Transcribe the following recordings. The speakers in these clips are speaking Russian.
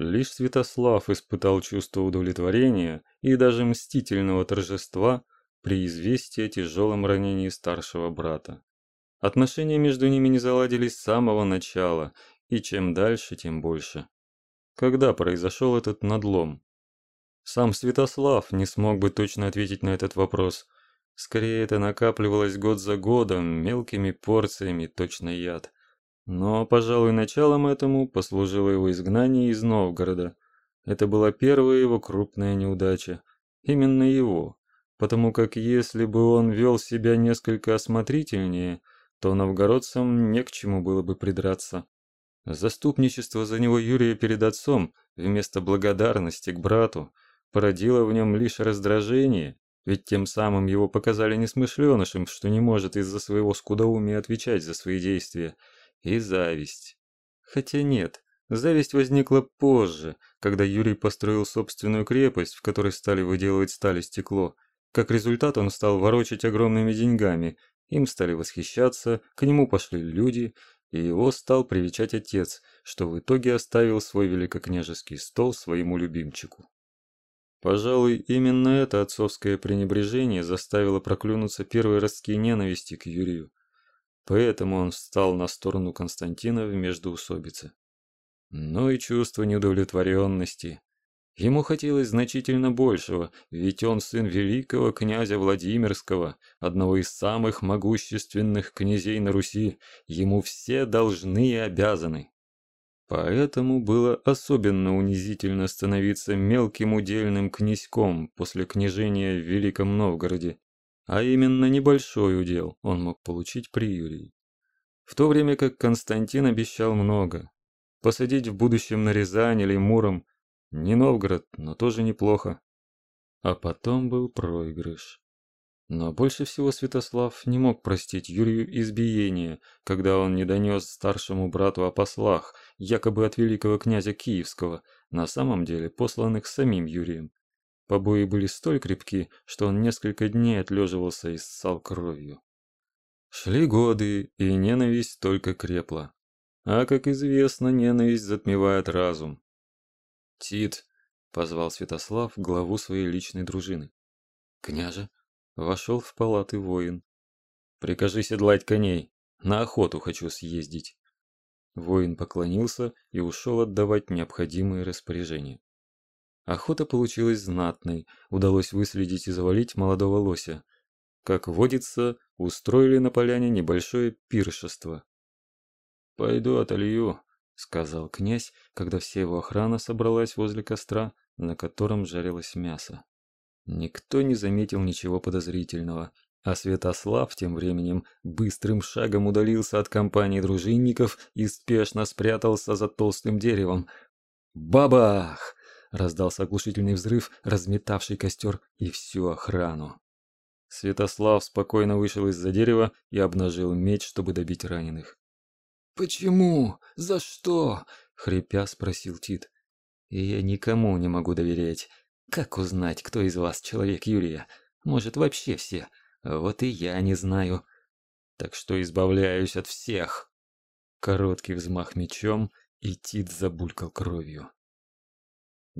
Лишь Святослав испытал чувство удовлетворения и даже мстительного торжества при известии о тяжелом ранении старшего брата. Отношения между ними не заладились с самого начала, и чем дальше, тем больше. Когда произошел этот надлом? Сам Святослав не смог бы точно ответить на этот вопрос. Скорее, это накапливалось год за годом, мелкими порциями, точно яд. Но, пожалуй, началом этому послужило его изгнание из Новгорода. Это была первая его крупная неудача. Именно его. Потому как если бы он вел себя несколько осмотрительнее, то новгородцам не к чему было бы придраться. Заступничество за него Юрия перед отцом вместо благодарности к брату породило в нем лишь раздражение, ведь тем самым его показали несмышленышем, что не может из-за своего скудоумия отвечать за свои действия, и зависть. Хотя нет, зависть возникла позже, когда Юрий построил собственную крепость, в которой стали выделывать сталь и стекло. Как результат он стал ворочать огромными деньгами, им стали восхищаться, к нему пошли люди, и его стал привечать отец, что в итоге оставил свой великокняжеский стол своему любимчику. Пожалуй, именно это отцовское пренебрежение заставило проклюнуться первые ростки ненависти к Юрию. Поэтому он встал на сторону Константина в междоусобице. Но и чувство неудовлетворенности. Ему хотелось значительно большего, ведь он сын великого князя Владимирского, одного из самых могущественных князей на Руси. Ему все должны и обязаны. Поэтому было особенно унизительно становиться мелким удельным князьком после княжения в Великом Новгороде, а именно небольшой удел он мог получить при Юрии. В то время как Константин обещал много. Посадить в будущем на Рязань или Муром – не Новгород, но тоже неплохо. А потом был проигрыш. Но больше всего Святослав не мог простить Юрию избиение, когда он не донес старшему брату о послах, якобы от великого князя Киевского, на самом деле посланных самим Юрием. Побои были столь крепки, что он несколько дней отлеживался и ссал кровью. Шли годы, и ненависть только крепла. А, как известно, ненависть затмевает разум. «Тит!» — позвал Святослав главу своей личной дружины. «Княже!» — вошел в палаты воин. «Прикажи седлать коней, на охоту хочу съездить». Воин поклонился и ушел отдавать необходимые распоряжения. Охота получилась знатной, удалось выследить и завалить молодого лося. Как водится, устроили на поляне небольшое пиршество. «Пойду отолью», сказал князь, когда вся его охрана собралась возле костра, на котором жарилось мясо. Никто не заметил ничего подозрительного, а Святослав тем временем быстрым шагом удалился от компании дружинников и спешно спрятался за толстым деревом. Бабах! Раздался оглушительный взрыв, разметавший костер и всю охрану. Святослав спокойно вышел из-за дерева и обнажил меч, чтобы добить раненых. «Почему? За что?» — хрипя спросил Тит. «И я никому не могу доверять. Как узнать, кто из вас человек Юрия? Может, вообще все? Вот и я не знаю. Так что избавляюсь от всех». Короткий взмах мечом, и Тит забулькал кровью.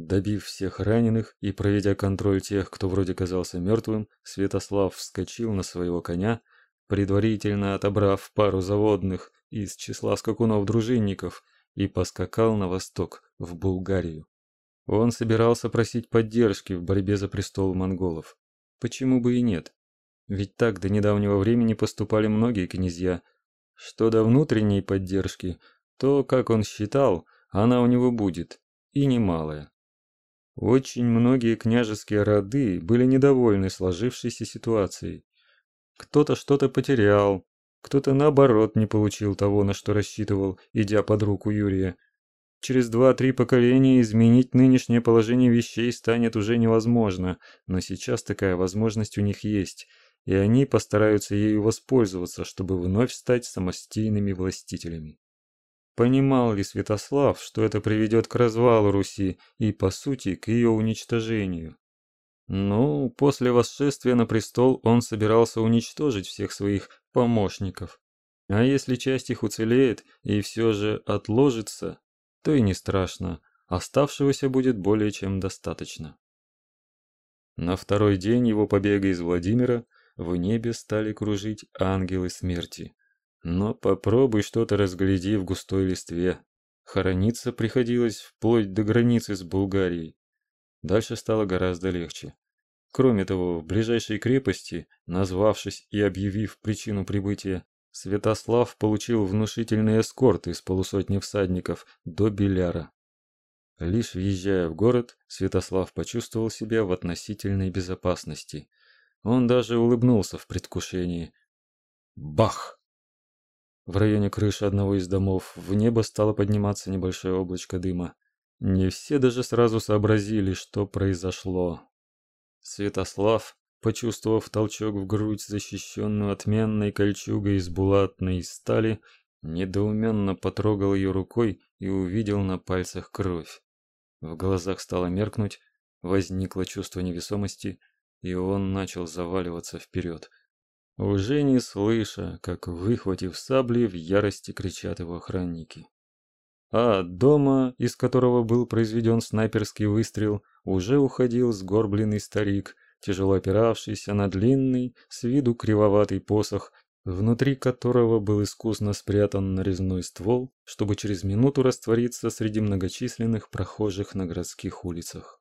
Добив всех раненых и проведя контроль тех, кто вроде казался мертвым, Святослав вскочил на своего коня, предварительно отобрав пару заводных из числа скакунов-дружинников и поскакал на восток, в Булгарию. Он собирался просить поддержки в борьбе за престол монголов. Почему бы и нет? Ведь так до недавнего времени поступали многие князья. Что до внутренней поддержки, то, как он считал, она у него будет, и немалая. Очень многие княжеские роды были недовольны сложившейся ситуацией. Кто-то что-то потерял, кто-то наоборот не получил того, на что рассчитывал, идя под руку Юрия. Через два-три поколения изменить нынешнее положение вещей станет уже невозможно, но сейчас такая возможность у них есть, и они постараются ею воспользоваться, чтобы вновь стать самостийными властителями. Понимал ли Святослав, что это приведет к развалу Руси и, по сути, к ее уничтожению? Ну, после восшествия на престол он собирался уничтожить всех своих помощников. А если часть их уцелеет и все же отложится, то и не страшно. оставшегося будет более чем достаточно. На второй день его побега из Владимира в небе стали кружить ангелы смерти. Но попробуй что-то разгляди в густой листве. Хорониться приходилось вплоть до границы с Булгарией. Дальше стало гораздо легче. Кроме того, в ближайшей крепости, назвавшись и объявив причину прибытия, Святослав получил внушительный эскорт из полусотни всадников до Беляра. Лишь въезжая в город, Святослав почувствовал себя в относительной безопасности. Он даже улыбнулся в предвкушении. Бах! В районе крыши одного из домов в небо стало подниматься небольшое облачко дыма. Не все даже сразу сообразили, что произошло. Святослав, почувствовав толчок в грудь, защищенную отменной кольчугой из булатной стали, недоуменно потрогал ее рукой и увидел на пальцах кровь. В глазах стало меркнуть, возникло чувство невесомости, и он начал заваливаться вперед. Уже не слыша, как, выхватив сабли, в ярости кричат его охранники. А дома, из которого был произведен снайперский выстрел, уже уходил сгорбленный старик, тяжело опиравшийся на длинный, с виду кривоватый посох внутри которого был искусно спрятан нарезной ствол, чтобы через минуту раствориться среди многочисленных прохожих на городских улицах.